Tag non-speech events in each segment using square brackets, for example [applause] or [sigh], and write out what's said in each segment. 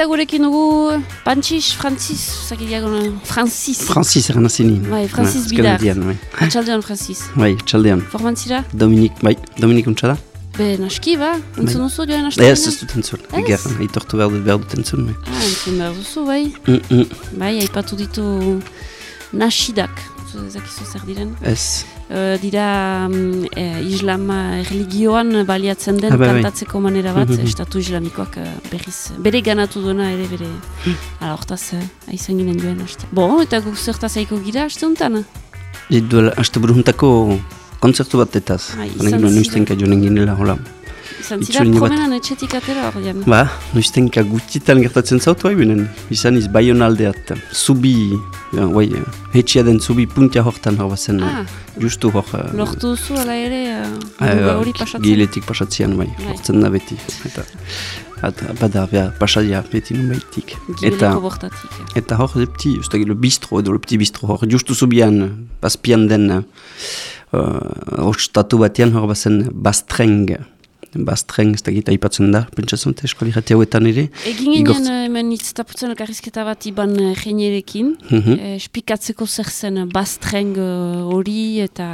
Eta gurekin dugu Pantxis, Francis, zakideago, Francis. Francis eran azinin. Bai, Francis Bidar. [laughs] Txaldean, Francis. Bai, txaldean. Formantzira? Dominik, bai, Dominik untsa da? Be, naski, ba? Entzun duzu joan naski? Ez, ez dut entzun. Eger, aitortu behar dut behar dut entzun. Ah, entzun behar duzu, bai. Mm -mm. Bai, haipatu ditu nasidak. Zakizu zer diren? Ez. Uh, dira um, eh, islam religioan baliatzen den Ah, bai, kantatzeko manera bat, Mhm. estatu islamikoak uh, berriz, bere ganatu duena ere bere. Hala, hortaz, uh, aizan ginen joan haste. Bo, eta guk zertaz aiko gira haste untan? Duela, haste buruntako kontzertu bat etaz. Bai, izan Baina zira. noiztenka joanen ginela, hola. Izan zira Itzulin bat. promenan etxetik atera hor jan. Ba, noiztenka gutitan gertatzen zautu bai binen. Izan iz baion aldeat. Zubi, ja, bai, hetxia den zubi puntia hortan hor bazen. Ah, Justu hor. eh, lortu duzu ala ere uh, eh, muga hori pasatzen. Giletik pasatzean, bai, Bai. hortzen da beti. Eta, eta bada, behar, pasadia beti nun baitik. Gibeleko bortatik. Eta hor, ez da le bistro, edo le petit bistro, hor, justu zubian, bazpian den, uh, ostatu batean hor bazen bastreng. Bastreng, ez da gita aipatzen da, pentsatzen dut eskoli jate hauetan ere. Egin ginen uh, hemen itztaputzen elkarrizketa bat iban uh, jenierekin, Mhm. eh, espikatzeko zer zen uh, bastreng uh, hori eta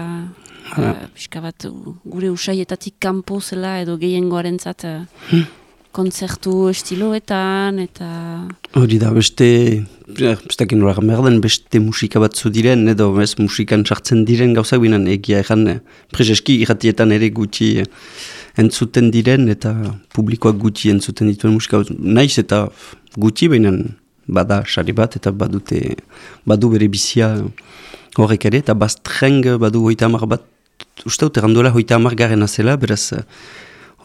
uh, pixka bat uh, gure usaietatik kanpo zela edo gehiengoaren zat uh, Hmm. kontzertu estiloetan eta Hori da, beste, ez dakit nola merden, beste musika batzu diren, edo ez musikan sartzen diren gauza binen egia egan, eh, prezeski irratietan ere gutxi eh, entzuten diren, eta publikoak gutxi entzuten dituen musika, naiz eta gutxi behinan bada sari bat, eta badute, badu bere bizia horrek ere, eta bastreng badu hoita hamar bat, uste dut erranduela hoita hamar garen azela, beraz,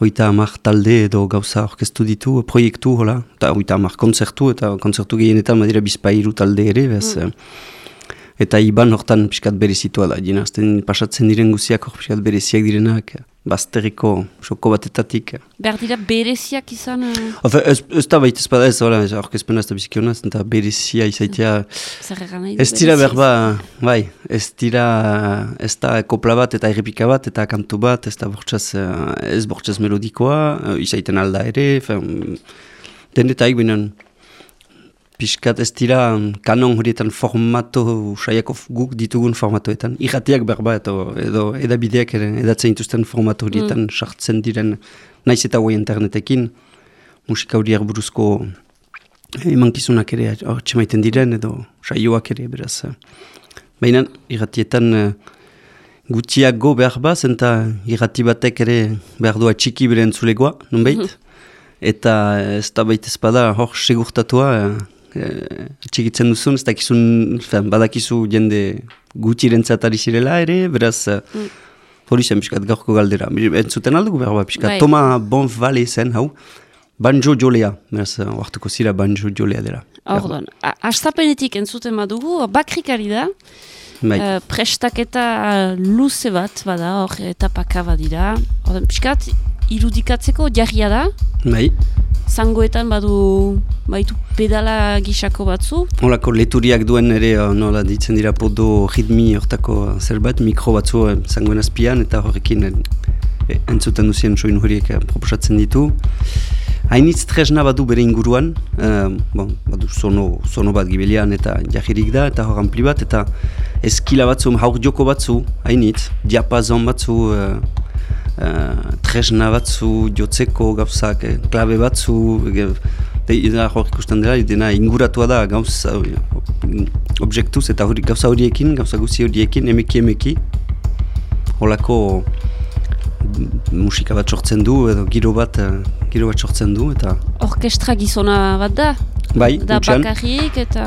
hoita hamar talde edo gauza orkestu ditu, proiektu, hola, eta hoita hamar kontzertu, eta kontzertu gehienetan badira bizpairu talde ere, bez, eh, eta iban hortan pixkat berezitua da, jena, azten pasatzen diren guziak hor pixkat bereziak direnak, bazterriko soko batetatik. behar dira bereziak izan uh, Ofe, ez, ez da baita ezpada ez, hola, orkezpena ez da bizikiona, ez da berezia nahi du Ez dira berezia berba, bai, ez dira, ez da kopla bat eta errepika bat eta kantu bat, ez da bortxaz, eh, ez bortxaz melodikoa, eh, izaiten alda ere, fen, denetaik binen, pixkat ez dira kanon horietan formato, saiako guk ditugun formatoetan, irratiak berba edo, edo edabideak ere, edatzen dituzten formato horietan sartzen diren, naiz eta guai internetekin, musika horiek buruzko emankizunak ere hortxe maiten diren edo saioak ere beraz. eh. Baina irratietan eh, gutxiago behar baz, eta irrati batek ere behar du atxiki bere entzulegoa, nunbait. Eta ez da baita ezpada hor segurtatua eh, eh, txikitzen duzun, ez dakizun, badakizu jende gutxirentzat ari zirela ere, beraz, eh, hori zen pixkat gaurko galdera. Entzuten aldugu behar ba, pixkat. Bai. Toma Bonvale zen, hau, banjo jolea, beraz, eh, oartuko zira banjo jolea dela. Orduan, a- hastapenetik entzuten badugu, bakrikari da, Bai. eh, prestaketa eh, luze bat, bada, hor, etapaka badira. Orduan, piskat, irudikatzeko jarria da, bai. Zangoetan badu, baitu pedala gisako batzu, Holako leturiak duen ere, eh, nola ditzen dira podo ritmi hortako zerbait, mikro batzu eh, zangoen azpian, eta horrekin eh, entzuten duzien soin horiek proposatzen ditu. Hainitz tresna badu bere inguruan, eh, bon, badu sono, sono bat gibelian eta jahirik da, eta hor ampli bat, eta eskila batzu, haur joko batzu, hainitz, diapazon batzu, eh, eh, tresna batzu, jotzeko gauzak, eh, klabe batzu, da hor ikusten dela, dena inguratua da gauza, objektuz eta hori gauza horiekin, gauza guzi horiekin, emeki emeki, holako musika bat sortzen du, edo giro bat, eh, giro bat sortzen du, eta orkestra gizona bat da, bai, da hutsean, bakarrik eta...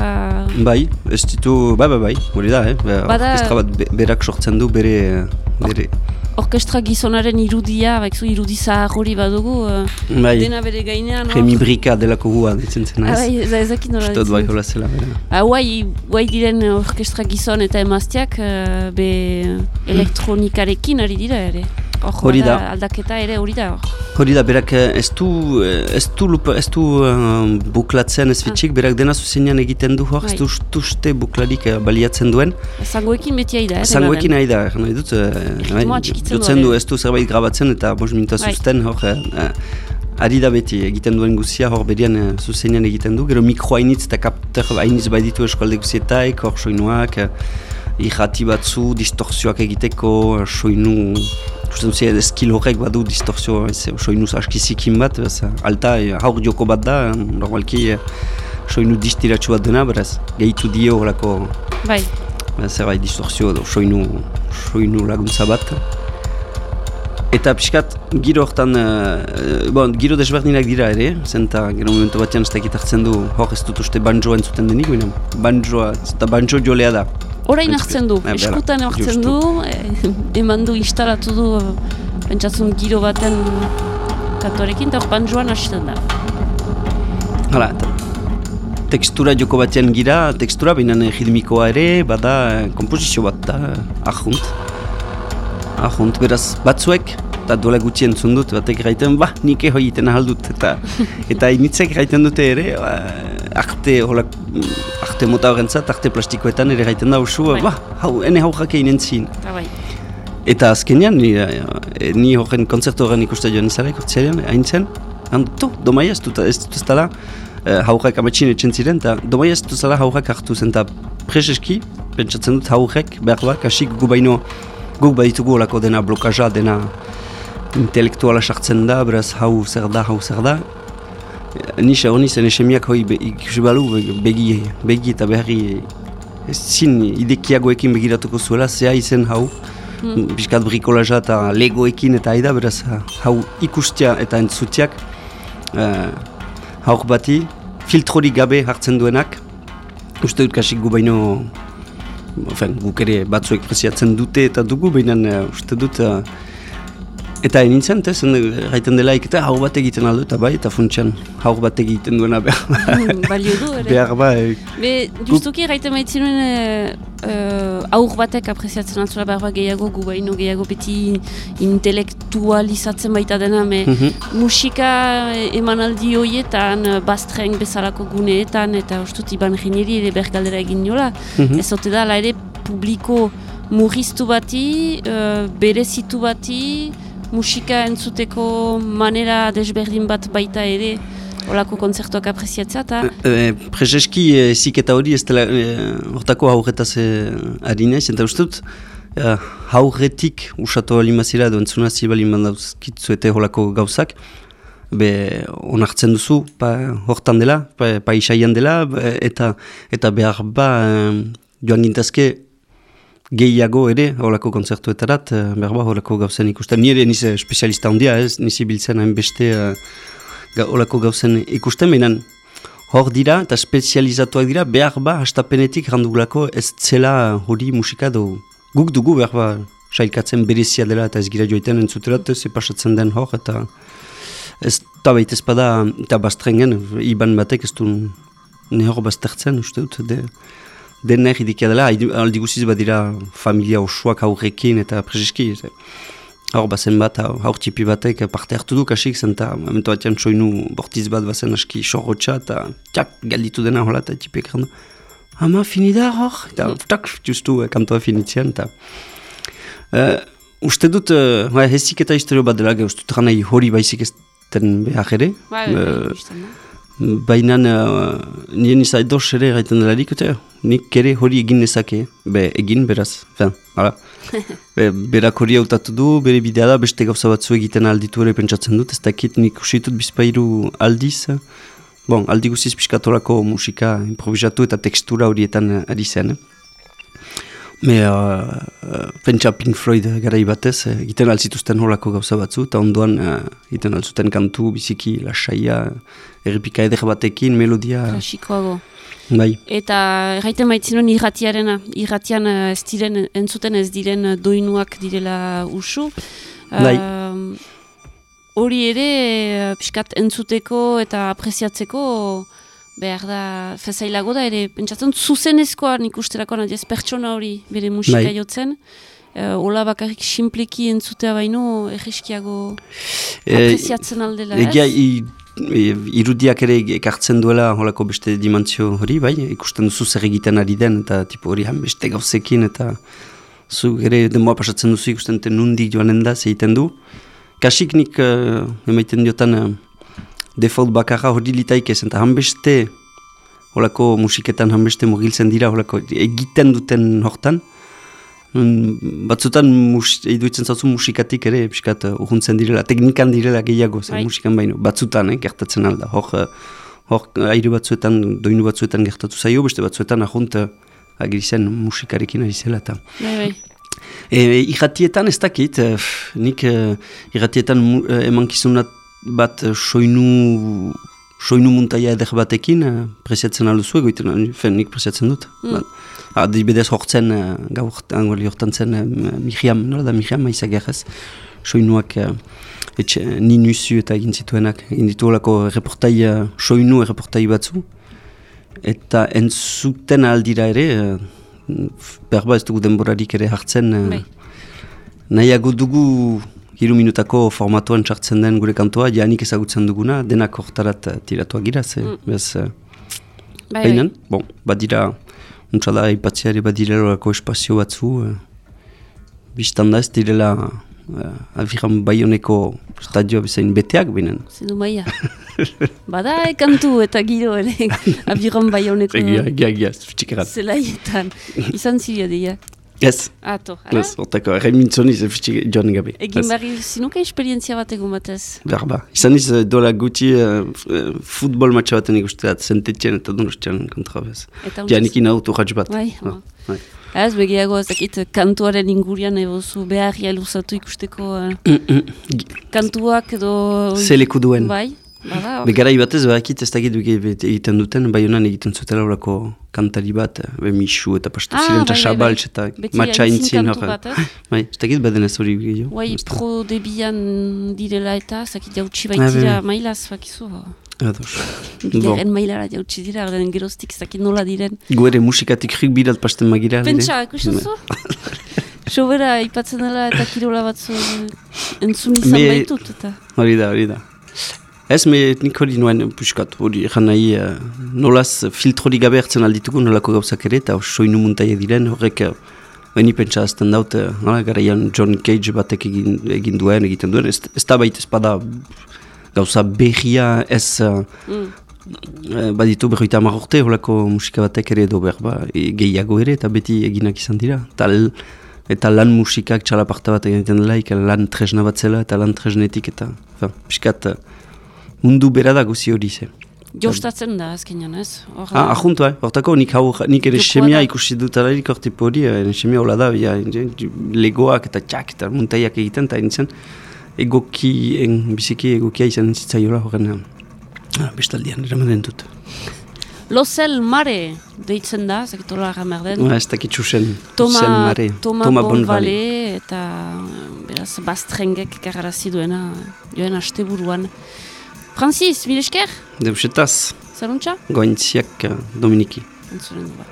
bai, ez ditu, bai, bai, bai, hori da, eh? Bada- orkestra bat be- berak sortzen du bere, bere, Orkestra gizonaren irudia, baikzu irudi zahar hori badugu, eh, bai, dena bere gainean, hor. remibrika delako gua, ditzen zen, Ah, ez? bai, ez da nola dut bai, ditzen. hola zela, bera. Ah, guai, guai diren orkestra gizon eta emazteak eh, be elektronikarekin ari dira ere. Hor, Hori da. Aldaketa ere hori da. hor. Hori da, berak eh, ez du, eh, ez du, lupa, ez du eh, buklatzen ez fitxik, berak dena zuzenean egiten du hor, ez Bai. du uste buklarik eh, baliatzen duen. Zangoekin beti ari da, eh? Zangoekin dena nahi dut, eh, bai, du jotzen du ere. ez du zerbait grabatzen eta bos minuta Bai. zuzten hor, eh, eh, ari da beti egiten duen guzia hor berian uh, zuzenean egiten du, gero mikro hainitz eta kapter hainitz bai ditu eskualde guzietaik, hor soinuak, uh, irrati batzu, distorsioak egiteko, soinu, usten duzia eskil horrek badu distorsio, ez, soinuz askizikin bat, bez, alta uh, haur joko bat da, normalki uh, soinu distiratxu bat dena, beraz, gehitu dio horako, bai. zer bai distorsio, soinu, soinu laguntza bat. Eta pixkat, giro hortan, uh, bon, giro desberdinak dira ere, zenta gero momentu batean ez dakit hartzen du, hor ez dut uste banjoa entzuten denik, baina banjoa, eta banjo jolea da. Orain hartzen du, Eh, eskutan hartzen justu. du, eh, eman du instalatu du, eh, pentsatzen giro baten kantorekin, eta banjoan hasten da. Hala, tekstura joko batean gira, tekstura baina ritmikoa ere, bada eh, komposizio bat da, ahunt. Ahunt, beraz, batzuek, eta duela gutxi entzun dut, batek gaiten, ba, nik eho egiten ahal dut, eta [laughs] eta initzek gaiten dute ere, ba, arte, holak, mm, arte mota horrentzat, arte plastikoetan ere gaiten da usu, Bai. ba, hau, ene haurrak egin entzin. Eta bai. Eta azkenean, ni, eh, ni horren kontzertu horren ikuste joan izara, ikurtzearen, hain zen, handu, domai ez dut, ez dut ez dela, eh, haurrak amatxin etxen ziren, eta domai ez dut zela haurrak hartu zen, eta preseski, pentsatzen dut haurrek, behar bat, kasik gu baino, guk baditugu olako dena blokaja, dena intelektuala sartzen da, beraz hau zer da, hau zer da, Eh, Ni honi zen esemiak hoi be, ikusi balu be- begi, begi eta beharri zin idekiagoekin begiratuko zuela, zea izen hau, Hmm. Piskat brikolaja eta legoekin eta aida, beraz hau ikustia eta entzutiak. Uh, haur bati filtrorik gabe hartzen duenak. Uste dut kasik gu baino Ofen, guk ere batzuek preziatzen dute eta dugu, baina uh, uste dut uh, Eta nintzen, ez, gaiten dela iketa haur bat egiten aldo eta bai, eta funtsean haur bat egiten duena behar ba, Hmm, Balio du, ere. behar ba, eh, Be, justuki gaiten maitzen nuen e, e, aur batek apreziatzen altzula behar bat gehiago, gu baino gehiago beti intelektualizatzen baita dena, me mhm. musika emanaldi horietan, eh, bastren bezalako guneetan, eta ustut iban jineri ere bergaldera egin nola, Mhm. ez ote da, ala ere publiko murriztu bati, e, berezitu bati, musika entzuteko manera desberdin bat baita ere, olako kontzertuak apreziatzea, eta E, Prezeski e, ziketa hori ez dela e, hortako haurretaz e, ari naiz, eta uste dut e, haurretik usatu alimazira edo entzuna zibali mandauzkitzuete holako gauzak, be onartzen duzu, pa, hortan dela, pa, paisaian dela, be, eta eta behar ba e, joan gintazke gehiago ere holako kontzertuetarat, e, behar ba holako gauzen ikusten. Ni ere niz e, espezialista handia ez, nizi biltzen hainbeste e, ga, olako gauzen ikusten, behinan hor dira eta spezializatuak dira behar ba hastapenetik randugulako ez zela hori musika du guk dugu behar ba sailkatzen berezia dela eta ez gira joiten entzuterat ez pasatzen den hor eta ez da baita ez bada eta bastrengen iban batek ez du ne hor baztertzen uste dut de, den erridikia dela aldi- guziz badira familia osoak aurrekin eta prezeski ez- Hor bazen bat, hau- haur tipi batek parte hartu du kasik zen, eta momentu batean soinu bortiz bat bazen aski sorrotxa, eta txak, galditu dena hola, eta tipek errandu. Ama, fini da hor, eta tak, justu eh, kantoa finitzean, eta... Uh, uste dut, uh, ba, hezik eta historio bat dela, uste dut hori baizik ez den behar ere. Bai, Eh, bai, bistan da. Baina uh, nien izai dos ere gaiten delarik, eta nik ere hori egin nezake, be egin beraz, fen, hala. [laughs] Be, berak hori hautatu du, bere bidea da, beste gauza batzu egiten alditu ere pentsatzen dut, ez dakit nik usitut bizpairu aldiz, bon, aldi guziz piskatolako musika improvisatu eta tekstura horietan eh, ari zen. Eh? Me, uh, uh, pentsa Pink Floyd garai batez, eh, egiten alzituzten horako gauza batzu, eta ondoan uh, egiten alzuten kantu, biziki, lasaia, erripika eder batekin, melodia, Klasikoago. bai. Eta erraiten maitzinen irratiarena, irratian eh, ez diren, entzuten ez diren eh, doinuak direla usu. Bai. Ehm, Hori ere, eh, pixkat entzuteko eta apreziatzeko behar da, fezailago da ere, pentsatzen zuzenezkoa nik usterakoan adiez pertsona hori bere musika Bai. jotzen. Uh, ola bakarrik simpleki entzutea baino egiskiago Eh, apreziatzen aldela, ez? Egia, irudiak ere ekartzen duela holako beste dimentsio hori, bai, ikusten duzu zer egiten ari den, eta tipo hori han beste gauzekin, eta zu ere demoa pasatzen duzu ikusten nundik joanen da, egiten du. Kasik nik uh, emaiten diotan uh, default bakarra hori litaik ez, eta hanbeste, holako musiketan hanbeste mugiltzen dira, holako egiten duten hortan, batzutan mus, iduitzen zautzen musikatik ere, piskat, urhuntzen direla, teknikan direla gehiago, zen Bai. musikan baino, batzutan, eh, gertatzen alda, hor, eh, hor, airu batzuetan, doinu batzuetan gertatu zaio, beste batzuetan ahunt, agiri zen musikarekin ari zela, eta Bai, bai. E, irratietan ez dakit, eh, nik e, irratietan eh, emankizunat bat eh, soinu, soinu muntaia eder batekin eh, preziatzen alduzu egoiten, fen nik preziatzen dut. Mm. Adibidez hortzen, uh, gaur angoli hortan zen, uh, Miriam, nola da Miriam maizak ez, soinuak uh, etxe, ninuzu eta egin zituenak, egin ditu olako reportai, uh, soinu reportai batzu, eta entzuten aldira ere, uh, berba ez dugu denborarik ere hartzen, uh, nahiago dugu hiru minutako formatuan txartzen den gure kantoa, janik ezagutzen duguna, denak hortarat uh, tiratuak gira, ze, Mm. bez, uh, Bai, Bainan, bon, badira, untsala aipatzea ere badira horako espazio batzu, uh, biztan da ez direla uh, abiran baioneko estadioa bezain beteak binen. Zindu maia. [laughs] Bada e, kantu eta giro ere, [laughs] abiron bai honeko Egia, egia, egia, zelaietan. Izan ziria dira. Ez, Ato, ara? ez, hortako, erren mintzoni ze fitxik joan gabe. Egin barri zinuka esperientzia bat egun batez. Berba, izan iz eh, dola gutxi uh, futbol matxa baten ikusteat, zentetxen eta donostian kontra bez. Eta Janikin auto jatz bat. Bai, Ah, bai. Ez begiago ez dakit kantuaren ingurian ebozu beharria luzatu ikusteko eh, mm. kantuak edo... Ze leku duen. Bai, bada. hor. Begara ibatez, bakit ez dakit egiten duten, bai honan egiten zutela horako kantari bat, be misu eta pastu Ah, ziren, eta bai, bai, xabaltz bai. eta Beti matxa aintzin intzin kantu hor. bat, ez? [laughs] Bai, ez dakit baden ez hori gehiago. Da. pro debian direla eta, zakit jautsi Ah, baitira bai. mailaz, bakizu. Ados. [laughs] Bideren mailara jautsi dira, ordenen geroztik zakit nola diren. Gu ere musikatik rik bidat pasten magira. Pentsa, ikusten zu? [laughs] Sobera, ipatzen dela eta kirola batzu entzun izan baitut eta. Hori da, hori da. Ez, me nik hori nuen puskat, hori egan nahi, uh, nolaz filtrori gabe hartzen alditugu nolako gauzak ere, eta soinu muntaia diren, horrek, uh, Beni pentsa azten daut, uh, nola, garaian John Cage batek egin, egin duen, egiten duen, ez, ez da baita ez bada gauza berria ez uh, Mm. Eh, baditu berroita hamar urte holako musika batek ere edo behar ba, e, gehiago ere eta beti eginak izan dira. Eta, l- eta lan musikak txalaparta bat egiten dela, lan tresna bat zela eta lan tresnetik eta fa, piskat eh, mundu bera da guzi hori ze. Jostatzen da, azkenean, ez? Hor, Ah, ahuntu, eh? hortako nik, hau, nik ere semia ikusi dut alarik hor tipo hori, eh, semia hola da, ja, legoak eta txak eta muntaiak egiten, eta nintzen egoki, en, biziki egokia izan zitzaiola horren ah, bestaldian, eramanen dut. Losel Mare deitzen da, zakitola ramer den. Ah, ez dakit zuzen, Toma, zuzen mare. Toma, Bonvale. Bonvale eta beraz bastrengek garrarazi duena joen asteburuan. Francis, mil esker, Deusetaz, zaruntza? gointziak eh, Dominiki. Entzuren du ba.